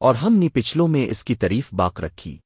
اور ہم نے پچھلوں میں اس کی تعریف باق رکھی۔